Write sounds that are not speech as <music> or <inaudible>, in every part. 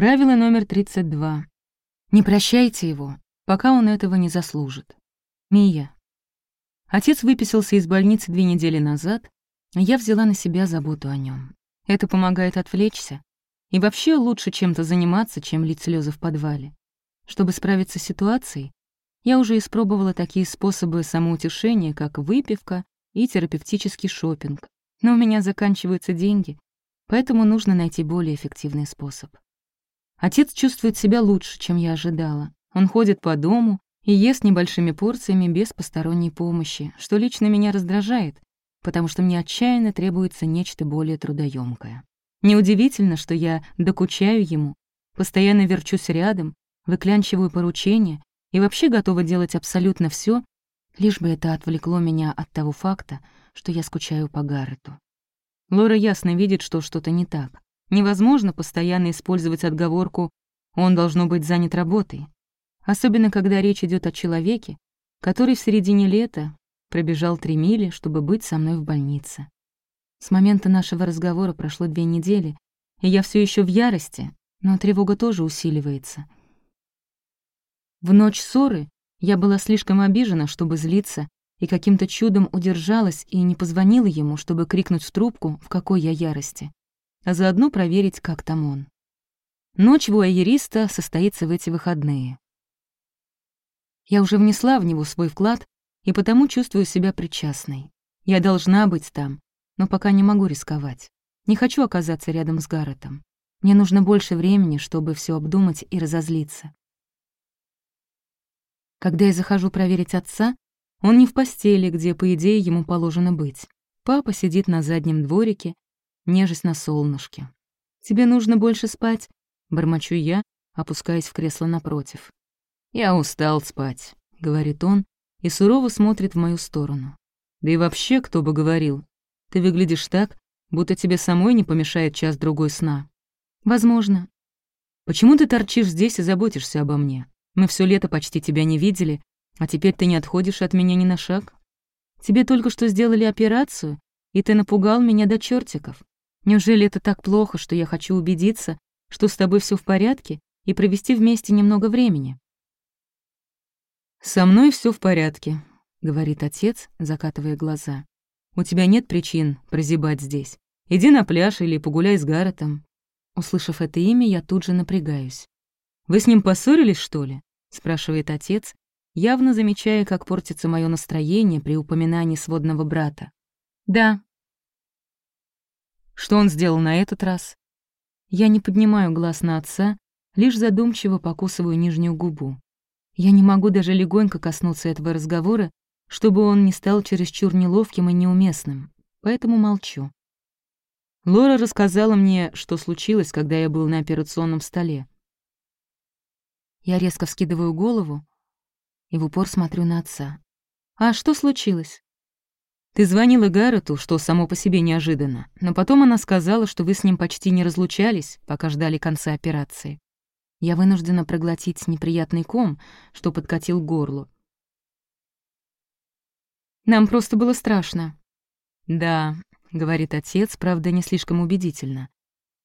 Правило номер 32. Не прощайте его, пока он этого не заслужит. Мия. Отец выписался из больницы две недели назад, а я взяла на себя заботу о нем. Это помогает отвлечься. И вообще лучше чем-то заниматься, чем лить слезы в подвале. Чтобы справиться с ситуацией, я уже испробовала такие способы самоутешения, как выпивка и терапевтический шопинг. Но у меня заканчиваются деньги, поэтому нужно найти более эффективный способ. Отец чувствует себя лучше, чем я ожидала. Он ходит по дому и ест небольшими порциями без посторонней помощи, что лично меня раздражает, потому что мне отчаянно требуется нечто более трудоемкое. Неудивительно, что я докучаю ему, постоянно верчусь рядом, выклянчиваю поручения и вообще готова делать абсолютно все, лишь бы это отвлекло меня от того факта, что я скучаю по Гаррету. Лора ясно видит, что что-то не так. Невозможно постоянно использовать отговорку «он должно быть занят работой», особенно когда речь идет о человеке, который в середине лета пробежал три мили, чтобы быть со мной в больнице. С момента нашего разговора прошло две недели, и я все еще в ярости, но тревога тоже усиливается. В ночь ссоры я была слишком обижена, чтобы злиться, и каким-то чудом удержалась и не позвонила ему, чтобы крикнуть в трубку, в какой я ярости, а заодно проверить, как там он. Ночь вуайериста состоится в эти выходные. Я уже внесла в него свой вклад и потому чувствую себя причастной. Я должна быть там, но пока не могу рисковать. Не хочу оказаться рядом с Гарретом. Мне нужно больше времени, чтобы все обдумать и разозлиться. Когда я захожу проверить отца, он не в постели, где, по идее, ему положено быть. Папа сидит на заднем дворике, нежесть на солнышке. «Тебе нужно больше спать», — бормочу я, опускаясь в кресло напротив. «Я устал спать», — говорит он, и сурово смотрит в мою сторону. «Да и вообще, кто бы говорил, ты выглядишь так, будто тебе самой не помешает час-другой сна». «Возможно». «Почему ты торчишь здесь и заботишься обо мне? Мы все лето почти тебя не видели, а теперь ты не отходишь от меня ни на шаг. Тебе только что сделали операцию, и ты напугал меня до чертиков. Неужели это так плохо, что я хочу убедиться, что с тобой все в порядке, и провести вместе немного времени?» «Со мной все в порядке», — говорит отец, закатывая глаза. «У тебя нет причин прозябать здесь. Иди на пляж или погуляй с Гарретом». Услышав это имя, я тут же напрягаюсь. «Вы с ним поссорились, что ли?» — спрашивает отец, явно замечая, как портится мое настроение при упоминании сводного брата. «Да». «Что он сделал на этот раз?» Я не поднимаю глаз на отца, лишь задумчиво покусываю нижнюю губу. Я не могу даже легонько коснуться этого разговора, чтобы он не стал чересчур неловким и неуместным, поэтому молчу. Лора рассказала мне, что случилось, когда я был на операционном столе. Я резко вскидываю голову и в упор смотрю на отца. «А что случилось?» «Ты звонила Гаррету, что само по себе неожиданно, но потом она сказала, что вы с ним почти не разлучались, пока ждали конца операции. Я вынуждена проглотить неприятный ком, что подкатил к горлу. Нам просто было страшно. «Да», — говорит отец, правда, не слишком убедительно.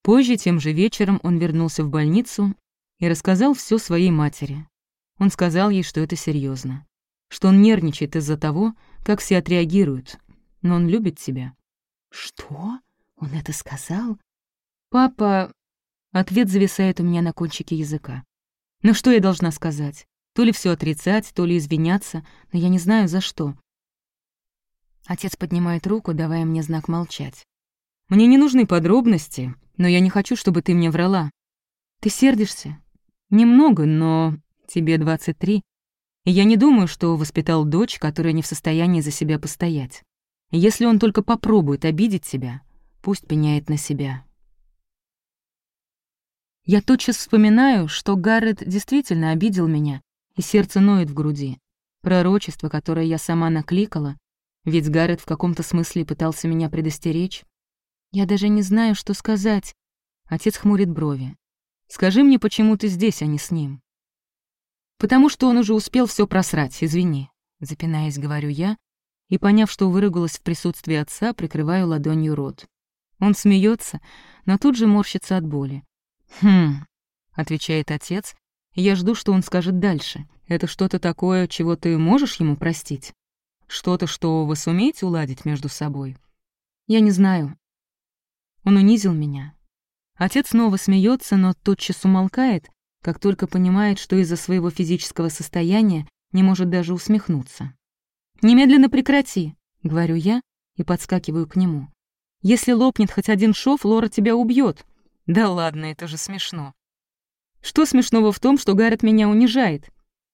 Позже, тем же вечером, он вернулся в больницу и рассказал все своей матери. Он сказал ей, что это серьезно, что он нервничает из-за того, как все отреагируют, но он любит тебя. «Что? Он это сказал?» «Папа Ответ зависает у меня на кончике языка. Ну что я должна сказать? То ли все отрицать, то ли извиняться, но я не знаю за что. Отец поднимает руку, давая мне знак молчать. Мне не нужны подробности, но я не хочу, чтобы ты мне врала. Ты сердишься? Немного, но тебе 23. Я не думаю, что воспитал дочь, которая не в состоянии за себя постоять. Если он только попробует обидеть тебя, пусть пеняет на себя. Я тотчас вспоминаю, что Гаррет действительно обидел меня, и сердце ноет в груди. Пророчество, которое я сама накликала, ведь Гаррет в каком-то смысле пытался меня предостеречь. Я даже не знаю, что сказать. Отец хмурит брови. «Скажи мне, почему ты здесь, а не с ним?» «Потому что он уже успел все просрать, извини», — запинаясь, говорю я, и, поняв, что выругалась в присутствии отца, прикрываю ладонью рот. Он смеется, но тут же морщится от боли. Хм, отвечает отец, я жду, что он скажет дальше. Это что-то такое, чего ты можешь ему простить? Что-то, что вы сумеете уладить между собой? Я не знаю. Он унизил меня. Отец снова смеется, но тотчас умолкает, как только понимает, что из-за своего физического состояния не может даже усмехнуться. «Немедленно прекрати», — говорю я и подскакиваю к нему. «Если лопнет хоть один шов, Лора тебя убьет. «Да ладно, это же смешно». «Что смешного в том, что Гаррет меня унижает?»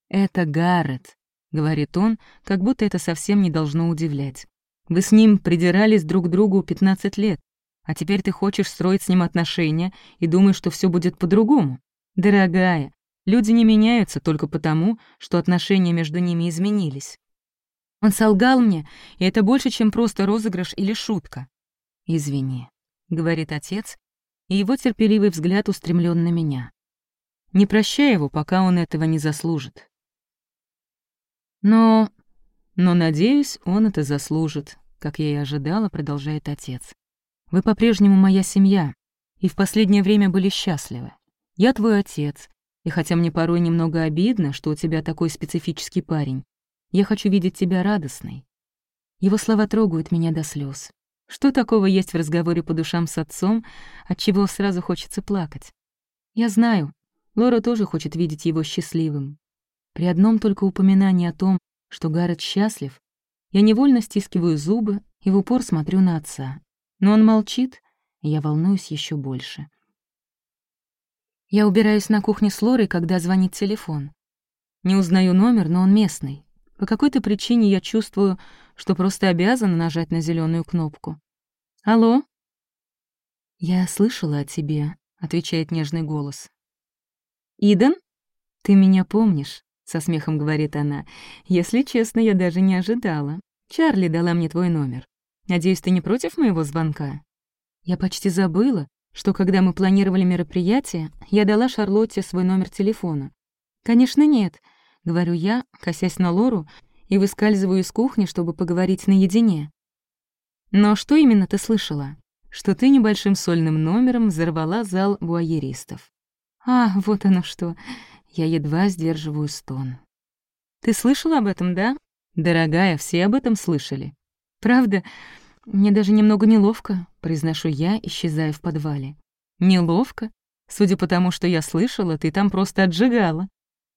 «Это Гаррет», — говорит он, как будто это совсем не должно удивлять. «Вы с ним придирались друг к другу 15 лет, а теперь ты хочешь строить с ним отношения и думаешь, что все будет по-другому. Дорогая, люди не меняются только потому, что отношения между ними изменились. Он солгал мне, и это больше, чем просто розыгрыш или шутка. «Извини», — говорит отец, и его терпеливый взгляд устремлен на меня. Не прощай его, пока он этого не заслужит. Но... Но, надеюсь, он это заслужит, как я и ожидала, продолжает отец. Вы по-прежнему моя семья, и в последнее время были счастливы. Я твой отец, и хотя мне порой немного обидно, что у тебя такой специфический парень, я хочу видеть тебя радостной. Его слова трогают меня до слез. Что такого есть в разговоре по душам с отцом, от чего сразу хочется плакать? Я знаю, Лора тоже хочет видеть его счастливым. При одном только упоминании о том, что Гаррет счастлив, я невольно стискиваю зубы и в упор смотрю на отца. Но он молчит, и я волнуюсь еще больше. Я убираюсь на кухне с Лорой, когда звонит телефон. Не узнаю номер, но он местный. По какой-то причине я чувствую, что просто обязана нажать на зеленую кнопку. «Алло?» «Я слышала о тебе», — отвечает нежный голос. «Иден? Ты меня помнишь?» — со смехом говорит она. «Если честно, я даже не ожидала. Чарли дала мне твой номер. Надеюсь, ты не против моего звонка?» Я почти забыла, что когда мы планировали мероприятие, я дала Шарлотте свой номер телефона. «Конечно, нет», — говорю я, косясь на Лору, и выскальзываю из кухни, чтобы поговорить наедине. «Но что именно ты слышала?» «Что ты небольшим сольным номером взорвала зал буайеристов». «А, вот оно что!» Я едва сдерживаю стон. «Ты слышала об этом, да?» «Дорогая, все об этом слышали». «Правда? Мне даже немного неловко», — произношу я, исчезая в подвале. «Неловко? Судя по тому, что я слышала, ты там просто отжигала.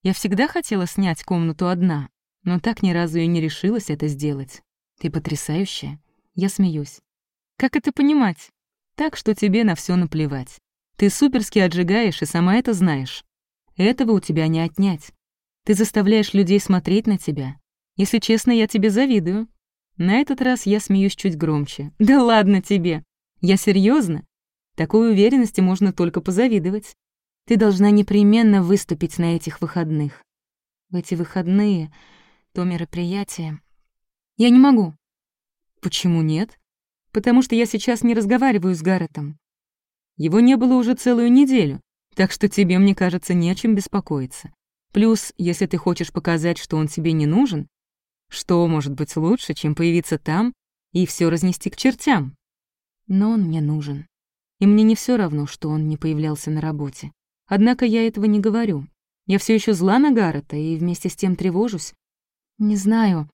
Я всегда хотела снять комнату одна, но так ни разу и не решилась это сделать. Ты потрясающая». Я смеюсь. «Как это понимать?» «Так, что тебе на все наплевать. Ты суперски отжигаешь и сама это знаешь. Этого у тебя не отнять. Ты заставляешь людей смотреть на тебя. Если честно, я тебе завидую. На этот раз я смеюсь чуть громче. <laughs> «Да ладно тебе! Я серьезно? Такой уверенности можно только позавидовать. Ты должна непременно выступить на этих выходных. В эти выходные, то мероприятие... Я не могу. Почему нет? Потому что я сейчас не разговариваю с Гарретом. Его не было уже целую неделю, так что тебе, мне кажется, не о чем беспокоиться. Плюс, если ты хочешь показать, что он тебе не нужен, что может быть лучше, чем появиться там и все разнести к чертям? Но он мне нужен. И мне не все равно, что он не появлялся на работе. Однако я этого не говорю. Я все еще зла на Гаррета и вместе с тем тревожусь. Не знаю.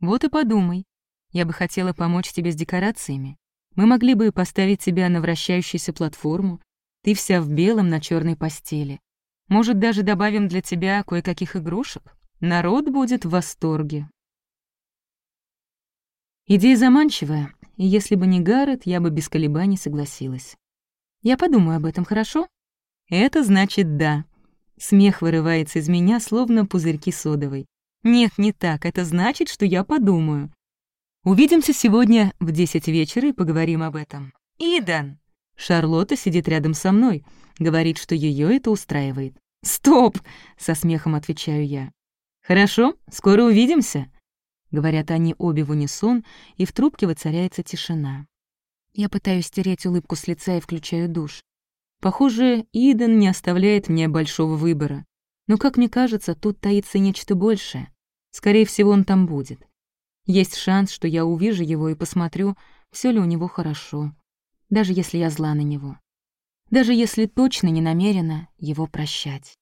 Вот и подумай. Я бы хотела помочь тебе с декорациями. Мы могли бы поставить тебя на вращающуюся платформу. Ты вся в белом на черной постели. Может, даже добавим для тебя кое-каких игрушек? Народ будет в восторге. Идея заманчивая, и если бы не Гаррет, я бы без колебаний согласилась. Я подумаю об этом, хорошо? Это значит «да». Смех вырывается из меня, словно пузырьки содовой. Нет, не так, это значит, что я подумаю. Увидимся сегодня в десять вечера и поговорим об этом. Идан! Шарлотта сидит рядом со мной, говорит, что ее это устраивает. «Стоп!» — со смехом отвечаю я. «Хорошо, скоро увидимся», Говорят они обе в унисон, и в трубке воцаряется тишина. Я пытаюсь стереть улыбку с лица и включаю душ. Похоже, Иден не оставляет мне большого выбора. Но, как мне кажется, тут таится нечто большее. Скорее всего, он там будет. Есть шанс, что я увижу его и посмотрю, все ли у него хорошо, даже если я зла на него. даже если точно не намерена его прощать.